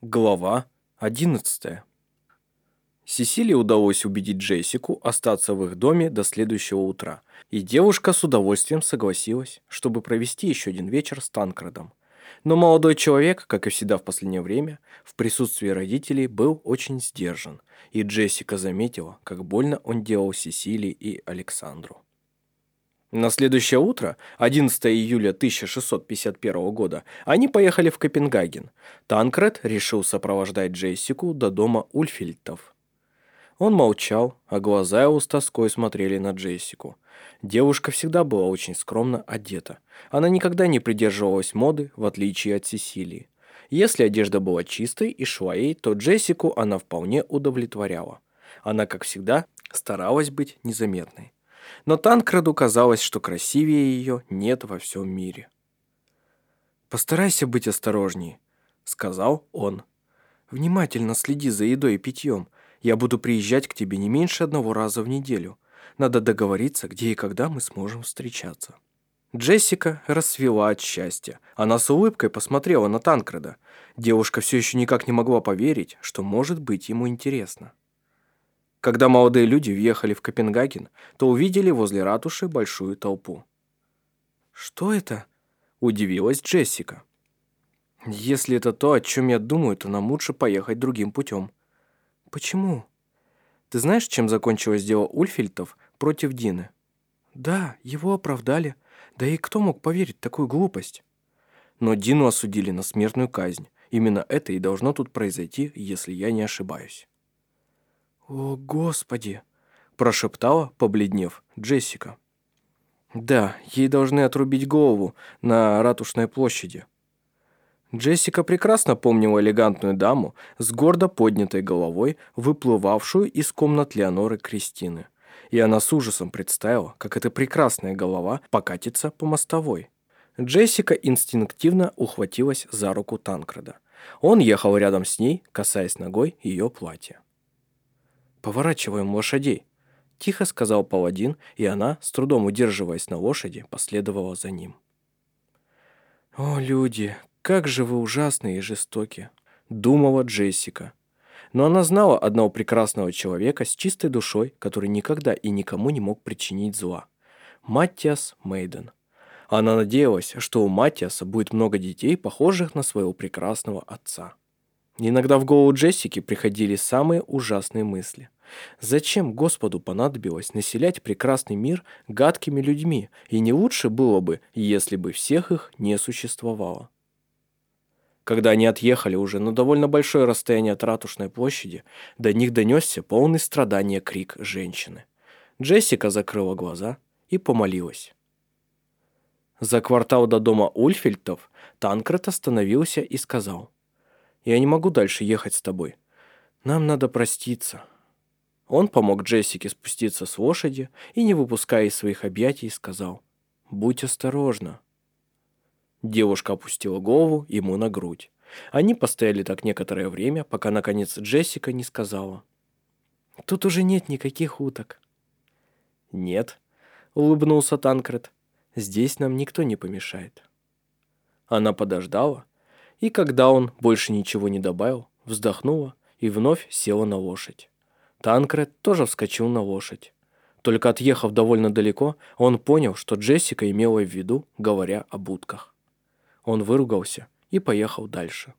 Глава 11. Сесилии удалось убедить Джессику остаться в их доме до следующего утра, и девушка с удовольствием согласилась, чтобы провести еще один вечер с Танкредом. Но молодой человек, как и всегда в последнее время, в присутствии родителей был очень сдержан, и Джессика заметила, как больно он делал Сесилии и Александру. На следующее утро, 11 июля 1651 года, они поехали в Копенгаген. Танкред решил сопровождать Джессику до дома Ульфильтов. Он молчал, а глаза его с тоской смотрели на Джессику. Девушка всегда была очень скромно одета. Она никогда не придерживалась моды, в отличие от Сесилии. Если одежда была чистой и шла ей, то Джессику она вполне удовлетворяла. Она, как всегда, старалась быть незаметной но Танкреду казалось, что красивее ее нет во всем мире. «Постарайся быть осторожнее», — сказал он. «Внимательно следи за едой и питьем. Я буду приезжать к тебе не меньше одного раза в неделю. Надо договориться, где и когда мы сможем встречаться». Джессика расцвела от счастья. Она с улыбкой посмотрела на Танкреда. Девушка все еще никак не могла поверить, что может быть ему интересно. Когда молодые люди въехали в Копенгаген, то увидели возле ратуши большую толпу. «Что это?» – удивилась Джессика. «Если это то, о чем я думаю, то нам лучше поехать другим путем». «Почему?» «Ты знаешь, чем закончилось дело Ульфильтов против Дины?» «Да, его оправдали. Да и кто мог поверить в такую глупость?» «Но Дину осудили на смертную казнь. Именно это и должно тут произойти, если я не ошибаюсь». «О, Господи!» – прошептала, побледнев, Джессика. «Да, ей должны отрубить голову на Ратушной площади». Джессика прекрасно помнила элегантную даму с гордо поднятой головой, выплывавшую из комнат Леоноры Кристины. И она с ужасом представила, как эта прекрасная голова покатится по мостовой. Джессика инстинктивно ухватилась за руку Танкреда. Он ехал рядом с ней, касаясь ногой ее платья. «Поворачиваем лошадей», – тихо сказал паладин, и она, с трудом удерживаясь на лошади, последовала за ним. «О, люди, как же вы ужасные и жестоки», – думала Джессика. Но она знала одного прекрасного человека с чистой душой, который никогда и никому не мог причинить зла. Маттиас Мейден. Она надеялась, что у Маттиаса будет много детей, похожих на своего прекрасного отца. Иногда в голову Джессики приходили самые ужасные мысли. Зачем Господу понадобилось населять прекрасный мир гадкими людьми, и не лучше было бы, если бы всех их не существовало? Когда они отъехали уже на довольно большое расстояние от Ратушной площади, до них донесся полный страдания крик женщины. Джессика закрыла глаза и помолилась. За квартал до дома Ульфельтов Танкрет остановился и сказал – я не могу дальше ехать с тобой. Нам надо проститься». Он помог Джессике спуститься с лошади и, не выпуская из своих объятий, сказал «Будь осторожна». Девушка опустила голову ему на грудь. Они постояли так некоторое время, пока, наконец, Джессика не сказала. «Тут уже нет никаких уток». «Нет», — улыбнулся Танкред, — «здесь нам никто не помешает». Она подождала, и когда он больше ничего не добавил, вздохнула и вновь села на лошадь. Танкред тоже вскочил на лошадь. Только отъехав довольно далеко, он понял, что Джессика имела в виду, говоря о будках. Он выругался и поехал дальше.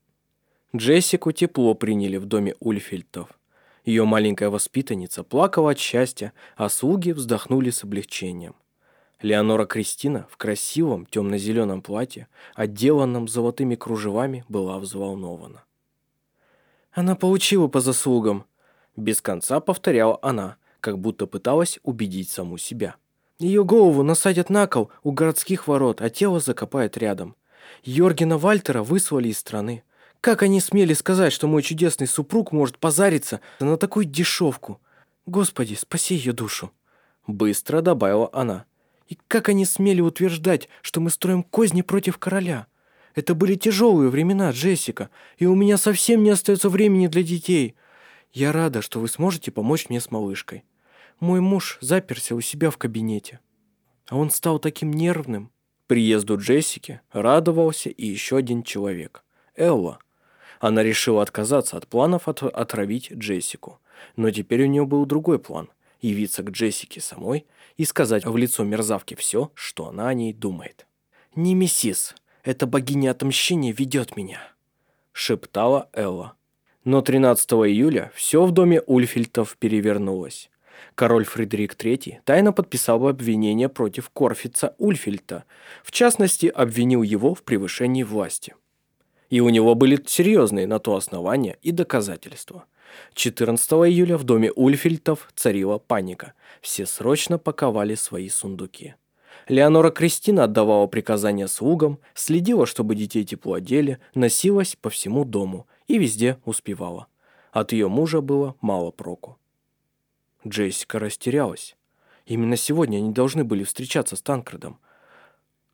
Джессику тепло приняли в доме Ульфельтов. Ее маленькая воспитанница плакала от счастья, а слуги вздохнули с облегчением – Леонора Кристина в красивом темно-зеленом платье, отделанном золотыми кружевами, была взволнована. «Она получила по заслугам», – без конца повторяла она, как будто пыталась убедить саму себя. Ее голову насадят на кол у городских ворот, а тело закопают рядом. Йоргена Вальтера выслали из страны. Как они смели сказать, что мой чудесный супруг может позариться на такую дешевку? Господи, спаси ее душу!» Быстро добавила она. И как они смели утверждать, что мы строим козни против короля? Это были тяжелые времена, Джессика, и у меня совсем не остается времени для детей. Я рада, что вы сможете помочь мне с малышкой. Мой муж заперся у себя в кабинете. А он стал таким нервным. Приезду Джессики радовался и еще один человек – Элла. Она решила отказаться от планов от отравить Джессику. Но теперь у нее был другой план – явиться к Джессике самой и сказать в лицо мерзавки все, что она о ней думает. «Немесис, эта богиня отмщения ведет меня», – шептала Элла. Но 13 июля все в доме Ульфильтов перевернулось. Король Фредерик III тайно подписал обвинение против Корфица Ульфильта, в частности, обвинил его в превышении власти. И у него были серьезные на то основания и доказательства. 14 июля в доме Ульфильтов царила паника. Все срочно паковали свои сундуки. Леонора Кристина отдавала приказания слугам, следила, чтобы детей тепло одели, носилась по всему дому и везде успевала. От ее мужа было мало проку. Джессика растерялась. Именно сегодня они должны были встречаться с Танкредом.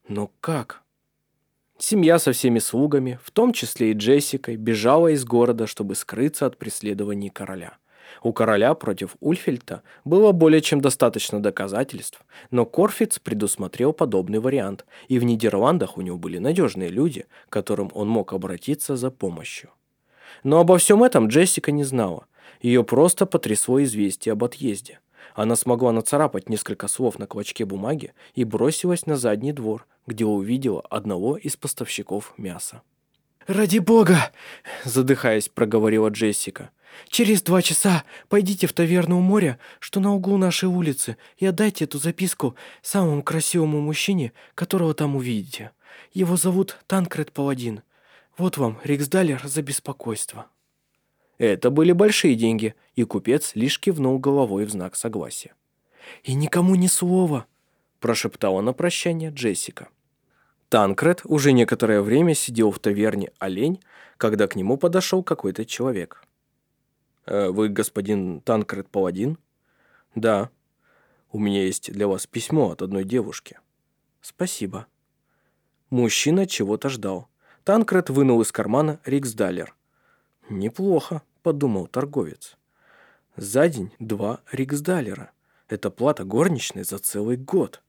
Но как? Семья со всеми слугами, в том числе и Джессикой, бежала из города, чтобы скрыться от преследований короля. У короля против Ульфельта было более чем достаточно доказательств, но Корфиц предусмотрел подобный вариант, и в Нидерландах у него были надежные люди, к которым он мог обратиться за помощью. Но обо всем этом Джессика не знала. Ее просто потрясло известие об отъезде. Она смогла нацарапать несколько слов на клочке бумаги и бросилась на задний двор, где увидела одного из поставщиков мяса. «Ради бога!» – задыхаясь, проговорила Джессика. «Через два часа пойдите в таверну у моря, что на углу нашей улицы, и отдайте эту записку самому красивому мужчине, которого там увидите. Его зовут Танкред Паладин. Вот вам Риксдалер за беспокойство». Это были большие деньги, и купец лишь кивнул головой в знак согласия. «И никому ни слова», – прошептала на прощание Джессика. Танкред уже некоторое время сидел в таверне «Олень», когда к нему подошел какой-то человек. «Э, «Вы господин Танкред Паладин?» «Да. У меня есть для вас письмо от одной девушки». «Спасибо». Мужчина чего-то ждал. Танкред вынул из кармана Риксдалер. «Неплохо», — подумал торговец. «За день два Риксдалера. Это плата горничной за целый год».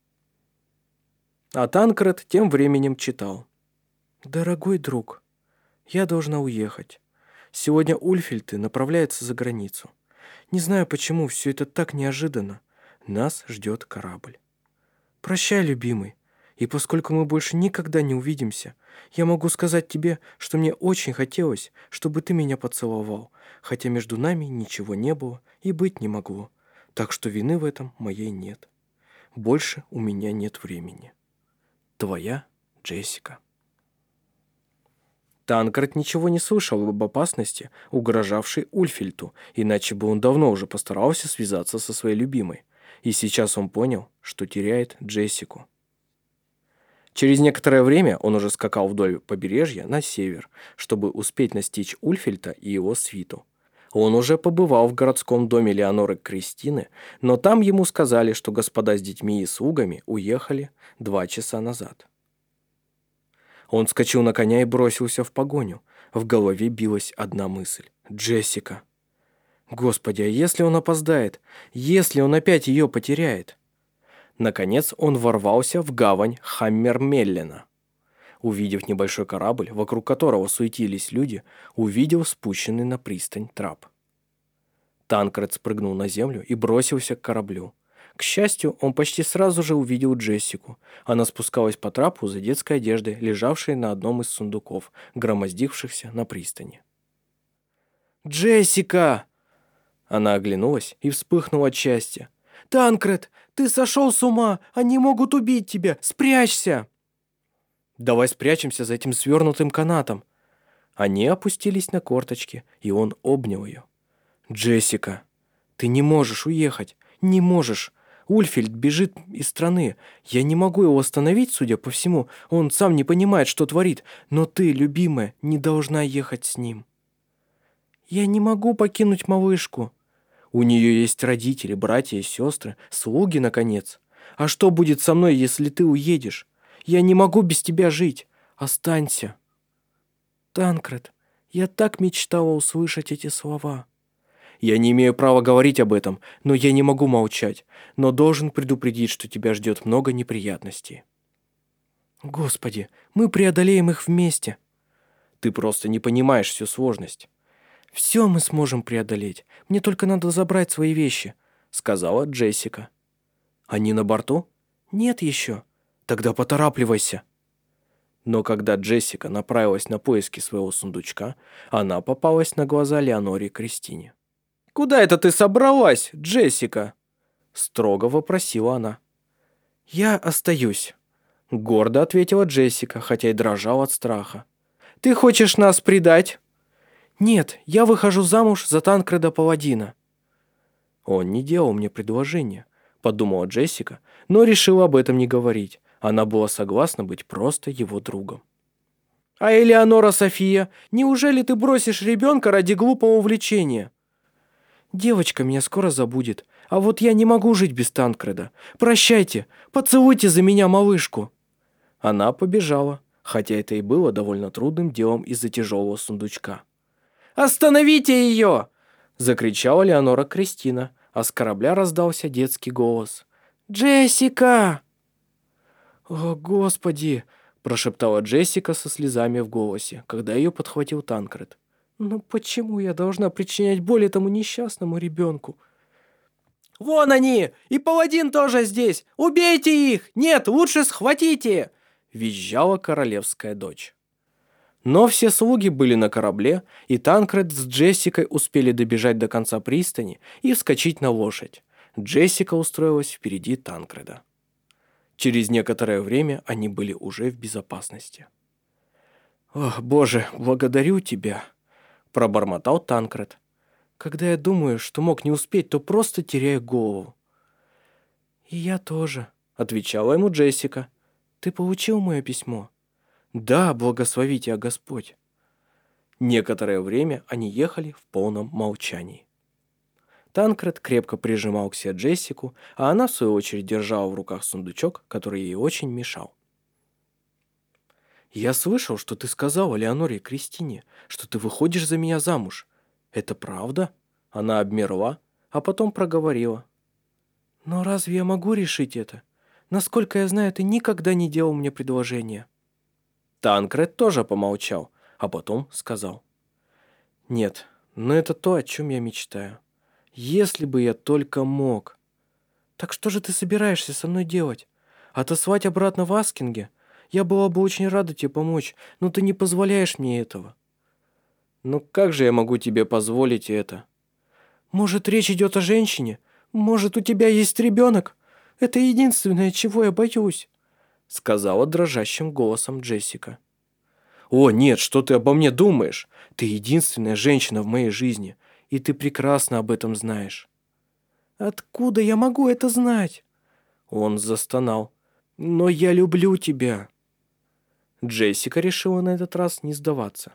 А Танкред тем временем читал. «Дорогой друг, я должна уехать. Сегодня Ульфельты направляется за границу. Не знаю, почему все это так неожиданно. Нас ждет корабль. Прощай, любимый. И поскольку мы больше никогда не увидимся, я могу сказать тебе, что мне очень хотелось, чтобы ты меня поцеловал, хотя между нами ничего не было и быть не могло, так что вины в этом моей нет. Больше у меня нет времени. Твоя Джессика. Танкард ничего не слышал об опасности, угрожавшей Ульфильту, иначе бы он давно уже постарался связаться со своей любимой. И сейчас он понял, что теряет Джессику. Через некоторое время он уже скакал вдоль побережья на север, чтобы успеть настичь Ульфельта и его свиту. Он уже побывал в городском доме Леоноры Кристины, но там ему сказали, что господа с детьми и слугами уехали два часа назад. Он скочил на коня и бросился в погоню. В голове билась одна мысль. «Джессика!» «Господи, а если он опоздает? Если он опять ее потеряет?» Наконец он ворвался в гавань Хаммермеллена. Увидев небольшой корабль, вокруг которого суетились люди, увидел спущенный на пристань трап. Танкред спрыгнул на землю и бросился к кораблю. К счастью, он почти сразу же увидел Джессику. Она спускалась по трапу за детской одеждой, лежавшей на одном из сундуков, громоздившихся на пристани. «Джессика!» Она оглянулась и вспыхнула от счастья. «Танкред, ты сошел с ума! Они могут убить тебя! Спрячься!» «Давай спрячемся за этим свернутым канатом!» Они опустились на корточки, и он обнял ее. «Джессика, ты не можешь уехать! Не можешь! Ульфельд бежит из страны. Я не могу его остановить, судя по всему. Он сам не понимает, что творит. Но ты, любимая, не должна ехать с ним». «Я не могу покинуть малышку», у нее есть родители, братья и сестры, слуги, наконец. А что будет со мной, если ты уедешь? Я не могу без тебя жить. Останься. Танкред, я так мечтала услышать эти слова. Я не имею права говорить об этом, но я не могу молчать, но должен предупредить, что тебя ждет много неприятностей. Господи, мы преодолеем их вместе. Ты просто не понимаешь всю сложность. «Все мы сможем преодолеть. Мне только надо забрать свои вещи», — сказала Джессика. «Они на борту?» «Нет еще». «Тогда поторапливайся». Но когда Джессика направилась на поиски своего сундучка, она попалась на глаза Леоноре Кристине. «Куда это ты собралась, Джессика?» Строго вопросила она. «Я остаюсь», — гордо ответила Джессика, хотя и дрожала от страха. «Ты хочешь нас предать?» «Нет, я выхожу замуж за Танкреда Паладина». «Он не делал мне предложение», — подумала Джессика, но решила об этом не говорить. Она была согласна быть просто его другом. «А Элеонора София, неужели ты бросишь ребенка ради глупого увлечения?» «Девочка меня скоро забудет, а вот я не могу жить без Танкреда. Прощайте, поцелуйте за меня малышку». Она побежала, хотя это и было довольно трудным делом из-за тяжелого сундучка. «Остановите ее!» – закричала Леонора Кристина, а с корабля раздался детский голос. «Джессика!» «О, Господи!» – прошептала Джессика со слезами в голосе, когда ее подхватил Танкред. «Но почему я должна причинять боль этому несчастному ребенку?» «Вон они! И паладин тоже здесь! Убейте их! Нет, лучше схватите!» – визжала королевская дочь. Но все слуги были на корабле, и Танкред с Джессикой успели добежать до конца пристани и вскочить на лошадь. Джессика устроилась впереди Танкреда. Через некоторое время они были уже в безопасности. «Ох, боже, благодарю тебя!» – пробормотал Танкред. «Когда я думаю, что мог не успеть, то просто теряю голову». «И я тоже», – отвечала ему Джессика. «Ты получил мое письмо?» «Да, благослови тебя Господь». Некоторое время они ехали в полном молчании. Танкред крепко прижимал к себе Джессику, а она, в свою очередь, держала в руках сундучок, который ей очень мешал. «Я слышал, что ты сказала Леоноре и Кристине, что ты выходишь за меня замуж. Это правда?» Она обмерла, а потом проговорила. «Но разве я могу решить это? Насколько я знаю, ты никогда не делал мне предложение». Танкред тоже помолчал, а потом сказал. «Нет, но это то, о чем я мечтаю. Если бы я только мог. Так что же ты собираешься со мной делать? Отослать обратно в Аскинге? Я была бы очень рада тебе помочь, но ты не позволяешь мне этого. Ну как же я могу тебе позволить это? Может, речь идет о женщине? Может, у тебя есть ребенок? Это единственное, чего я боюсь, сказала дрожащим голосом Джессика. О, нет, что ты обо мне думаешь? Ты единственная женщина в моей жизни и ты прекрасно об этом знаешь». «Откуда я могу это знать?» Он застонал. «Но я люблю тебя». Джессика решила на этот раз не сдаваться.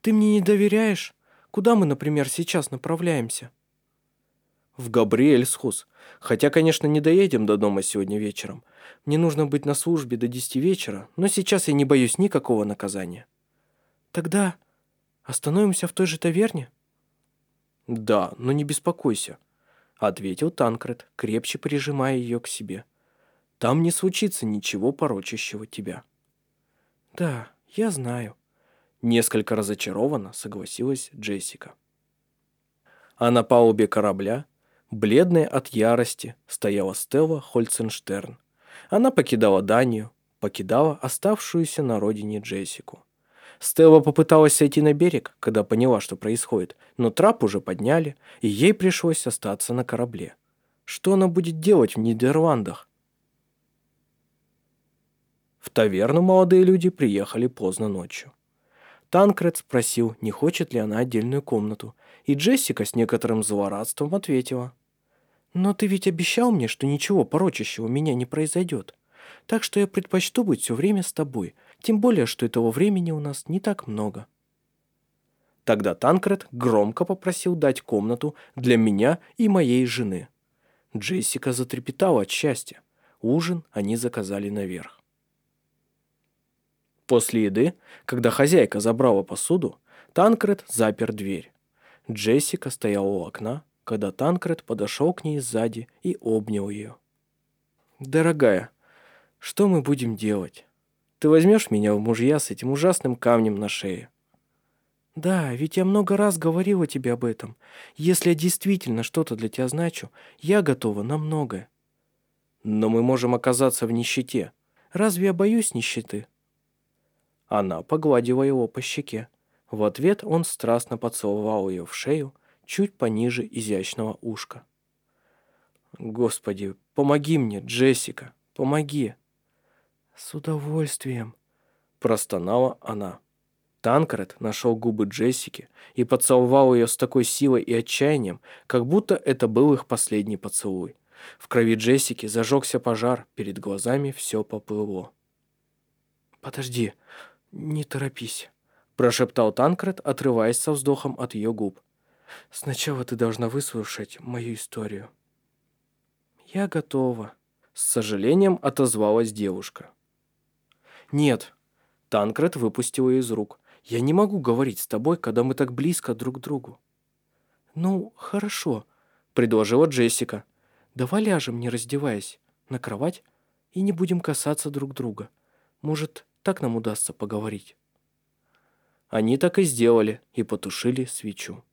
«Ты мне не доверяешь? Куда мы, например, сейчас направляемся?» «В Габриэльсхус. Хотя, конечно, не доедем до дома сегодня вечером. Мне нужно быть на службе до десяти вечера, но сейчас я не боюсь никакого наказания». «Тогда остановимся в той же таверне?» «Да, но не беспокойся», — ответил Танкред, крепче прижимая ее к себе. «Там не случится ничего порочащего тебя». «Да, я знаю», — несколько разочарованно согласилась Джессика. А на палубе корабля, бледная от ярости, стояла Стелла Хольценштерн. Она покидала Данию, покидала оставшуюся на родине Джессику. Стелла попыталась сойти на берег, когда поняла, что происходит, но трап уже подняли, и ей пришлось остаться на корабле. Что она будет делать в Нидерландах? В таверну молодые люди приехали поздно ночью. Танкред спросил, не хочет ли она отдельную комнату, и Джессика с некоторым злорадством ответила. «Но ты ведь обещал мне, что ничего порочащего меня не произойдет, так что я предпочту быть все время с тобой, тем более, что этого времени у нас не так много. Тогда Танкред громко попросил дать комнату для меня и моей жены. Джессика затрепетала от счастья. Ужин они заказали наверх. После еды, когда хозяйка забрала посуду, Танкред запер дверь. Джессика стояла у окна, когда Танкред подошел к ней сзади и обнял ее. «Дорогая, что мы будем делать?» Ты возьмешь меня в мужья с этим ужасным камнем на шее?» «Да, ведь я много раз говорила тебе об этом. Если я действительно что-то для тебя значу, я готова на многое». «Но мы можем оказаться в нищете». «Разве я боюсь нищеты?» Она погладила его по щеке. В ответ он страстно поцеловал ее в шею, чуть пониже изящного ушка. «Господи, помоги мне, Джессика, помоги!» «С удовольствием!» – простонала она. Танкред нашел губы Джессики и поцеловал ее с такой силой и отчаянием, как будто это был их последний поцелуй. В крови Джессики зажегся пожар, перед глазами все поплыло. «Подожди, не торопись», – прошептал Танкред, отрываясь со вздохом от ее губ. «Сначала ты должна выслушать мою историю». «Я готова», – с сожалением отозвалась девушка. «Нет», – Танкред выпустил ее из рук. «Я не могу говорить с тобой, когда мы так близко друг к другу». «Ну, хорошо», – предложила Джессика. «Давай ляжем, не раздеваясь, на кровать и не будем касаться друг друга. Может, так нам удастся поговорить». Они так и сделали и потушили свечу.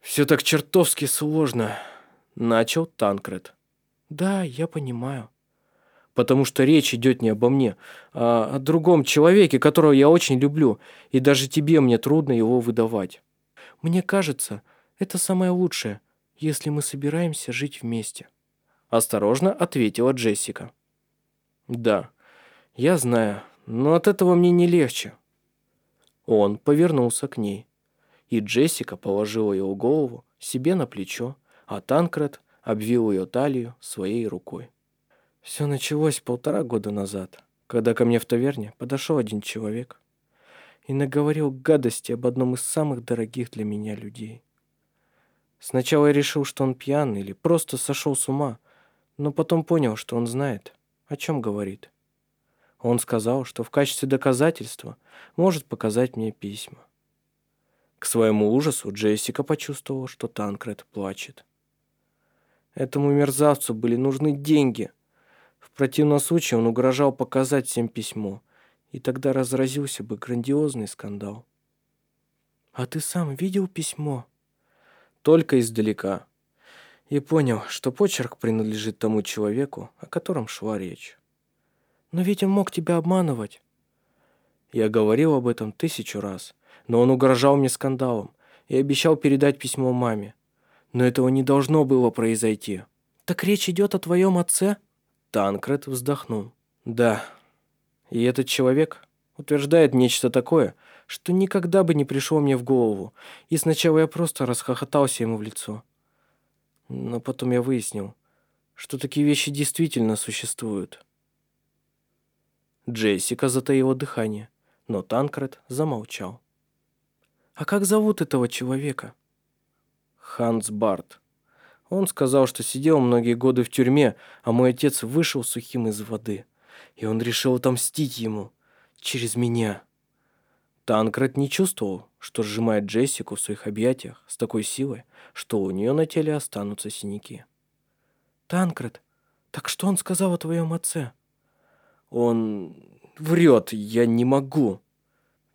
«Все так чертовски сложно», — начал Танкред. «Да, я понимаю», потому что речь идет не обо мне, а о другом человеке, которого я очень люблю, и даже тебе мне трудно его выдавать. Мне кажется, это самое лучшее, если мы собираемся жить вместе. Осторожно ответила Джессика. Да, я знаю, но от этого мне не легче. Он повернулся к ней, и Джессика положила его голову себе на плечо, а Танкред обвил ее талию своей рукой. Все началось полтора года назад, когда ко мне в таверне подошел один человек и наговорил гадости об одном из самых дорогих для меня людей. Сначала я решил, что он пьяный или просто сошел с ума, но потом понял, что он знает, о чем говорит. Он сказал, что в качестве доказательства может показать мне письма. К своему ужасу Джессика почувствовала, что Танкред плачет. Этому мерзавцу были нужны деньги, в противном случае он угрожал показать всем письмо, и тогда разразился бы грандиозный скандал. «А ты сам видел письмо?» «Только издалека. И понял, что почерк принадлежит тому человеку, о котором шла речь. Но ведь он мог тебя обманывать». Я говорил об этом тысячу раз, но он угрожал мне скандалом и обещал передать письмо маме. Но этого не должно было произойти. «Так речь идет о твоем отце?» Танкред вздохнул. Да. И этот человек утверждает нечто такое, что никогда бы не пришло мне в голову, и сначала я просто расхохотался ему в лицо. Но потом я выяснил, что такие вещи действительно существуют. Джессика затаила дыхание, но Танкред замолчал. «А как зовут этого человека?» «Ханс Барт», он сказал, что сидел многие годы в тюрьме, а мой отец вышел сухим из воды. И он решил отомстить ему. Через меня. Танкред не чувствовал, что сжимает Джессику в своих объятиях с такой силой, что у нее на теле останутся синяки. «Танкред, так что он сказал о твоем отце?» «Он врет, я не могу».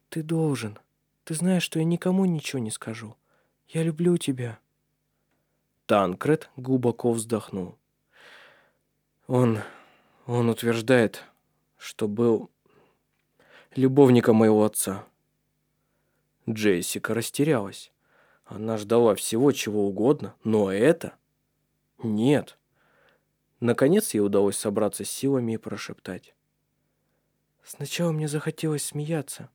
«Ты должен. Ты знаешь, что я никому ничего не скажу. Я люблю тебя». Танкред глубоко вздохнул. Он... он утверждает, что был любовником моего отца. Джессика растерялась. Она ждала всего чего угодно, но это... Нет. Наконец ей удалось собраться с силами и прошептать. Сначала мне захотелось смеяться.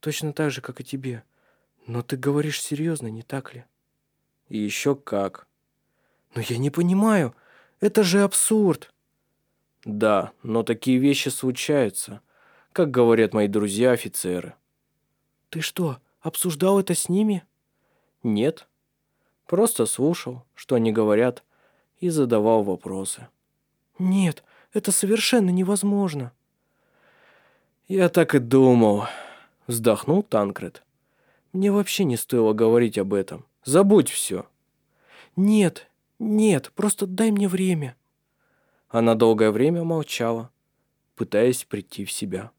Точно так же, как и тебе. Но ты говоришь серьезно, не так ли? И еще как. Но я не понимаю. Это же абсурд. Да, но такие вещи случаются, как говорят мои друзья-офицеры. Ты что, обсуждал это с ними? Нет. Просто слушал, что они говорят, и задавал вопросы. Нет, это совершенно невозможно. Я так и думал, вздохнул Танкред. Мне вообще не стоило говорить об этом. Забудь все». «Нет, нет, просто дай мне время». Она долгое время молчала. пытаясь прийти в себя.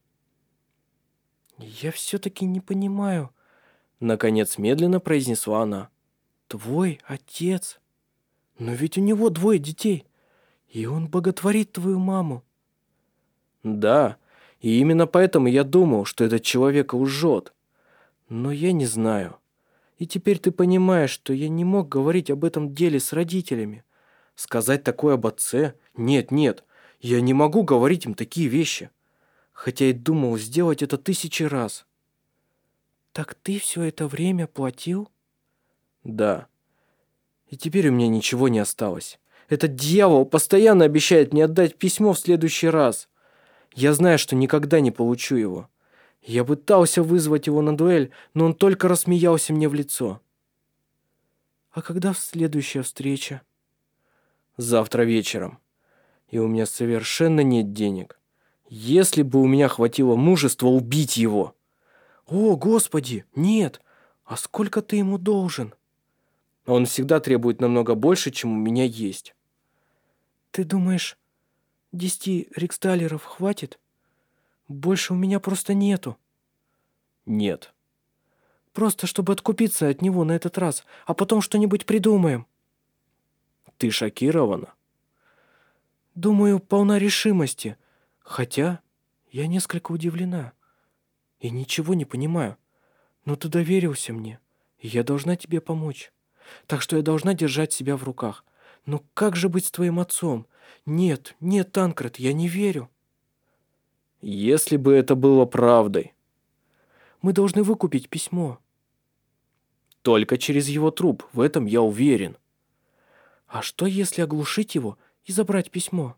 «Я все-таки не понимаю», — наконец медленно произнесла она. «Твой отец. Но ведь у него двое детей, и он боготворит твою маму». «Да, и именно поэтому я думал, что этот человек лжет. Но я не знаю. И теперь ты понимаешь, что я не мог говорить об этом деле с родителями. Сказать такое об отце? Нет, нет, я не могу говорить им такие вещи. Хотя и думал сделать это тысячи раз. Так ты все это время платил? Да. И теперь у меня ничего не осталось. Этот дьявол постоянно обещает мне отдать письмо в следующий раз. Я знаю, что никогда не получу его. Я пытался вызвать его на дуэль, но он только рассмеялся мне в лицо. А когда следующая встреча? Завтра вечером. И у меня совершенно нет денег. Если бы у меня хватило мужества убить его. О, Господи, нет. А сколько ты ему должен? Он всегда требует намного больше, чем у меня есть. Ты думаешь, десяти риксталеров хватит? Больше у меня просто нету. Нет. Просто чтобы откупиться от него на этот раз, а потом что-нибудь придумаем. Ты шокирована? Думаю, полна решимости. Хотя я несколько удивлена. И ничего не понимаю. Но ты доверился мне, и я должна тебе помочь. Так что я должна держать себя в руках. Но как же быть с твоим отцом? Нет, нет, Танкред, я не верю. Если бы это было правдой. Мы должны выкупить письмо. Только через его труп, в этом я уверен. А что, если оглушить его и забрать письмо?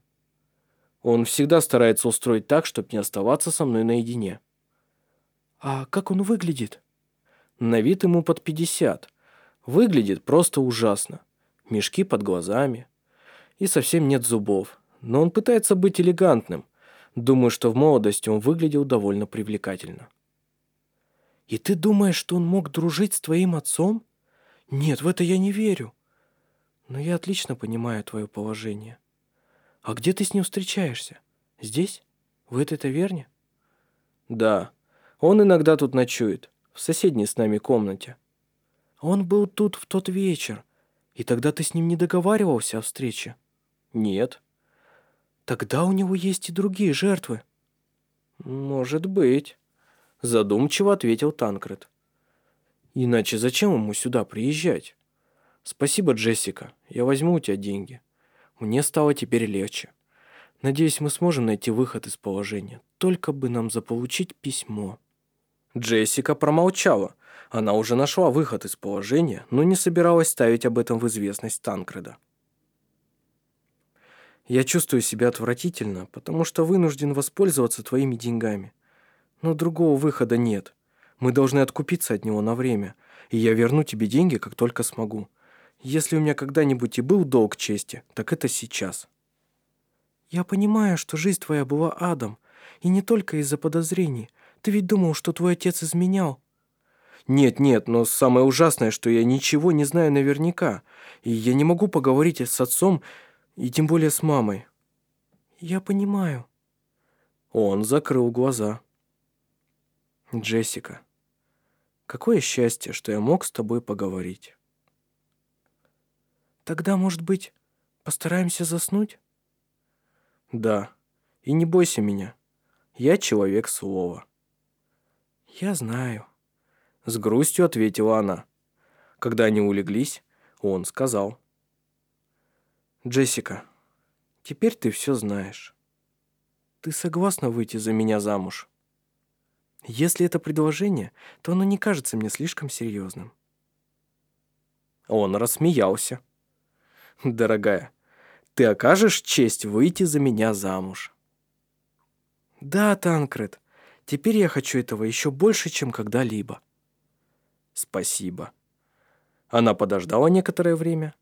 Он всегда старается устроить так, чтобы не оставаться со мной наедине. А как он выглядит? На вид ему под 50. Выглядит просто ужасно. Мешки под глазами. И совсем нет зубов. Но он пытается быть элегантным, Думаю, что в молодости он выглядел довольно привлекательно. «И ты думаешь, что он мог дружить с твоим отцом? Нет, в это я не верю. Но я отлично понимаю твое положение. А где ты с ним встречаешься? Здесь? В этой таверне?» «Да. Он иногда тут ночует, в соседней с нами комнате». «Он был тут в тот вечер, и тогда ты с ним не договаривался о встрече?» «Нет». Тогда у него есть и другие жертвы. Может быть, задумчиво ответил Танкред. Иначе зачем ему сюда приезжать? Спасибо, Джессика. Я возьму у тебя деньги. Мне стало теперь легче. Надеюсь, мы сможем найти выход из положения. Только бы нам заполучить письмо. Джессика промолчала. Она уже нашла выход из положения, но не собиралась ставить об этом в известность Танкреда. Я чувствую себя отвратительно, потому что вынужден воспользоваться твоими деньгами. Но другого выхода нет. Мы должны откупиться от него на время, и я верну тебе деньги, как только смогу. Если у меня когда-нибудь и был долг чести, так это сейчас. Я понимаю, что жизнь твоя была адом, и не только из-за подозрений. Ты ведь думал, что твой отец изменял. Нет, нет, но самое ужасное, что я ничего не знаю наверняка, и я не могу поговорить с отцом, и тем более с мамой. Я понимаю. Он закрыл глаза. Джессика, какое счастье, что я мог с тобой поговорить. Тогда, может быть, постараемся заснуть? Да, и не бойся меня. Я человек слова. Я знаю. С грустью ответила она. Когда они улеглись, он сказал. Джессика, теперь ты все знаешь. Ты согласна выйти за меня замуж? Если это предложение, то оно не кажется мне слишком серьезным. Он рассмеялся. Дорогая, ты окажешь честь выйти за меня замуж. Да, Танкред, теперь я хочу этого еще больше, чем когда-либо. Спасибо. Она подождала некоторое время,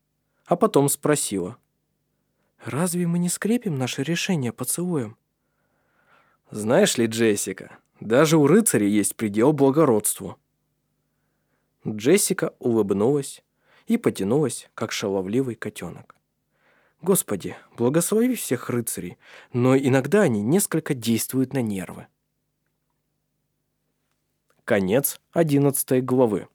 а потом спросила. Разве мы не скрепим наше решение поцелуем? Знаешь ли, Джессика, даже у рыцаря есть предел благородству. Джессика улыбнулась и потянулась, как шаловливый котенок. Господи, благослови всех рыцарей, но иногда они несколько действуют на нервы. Конец одиннадцатой главы.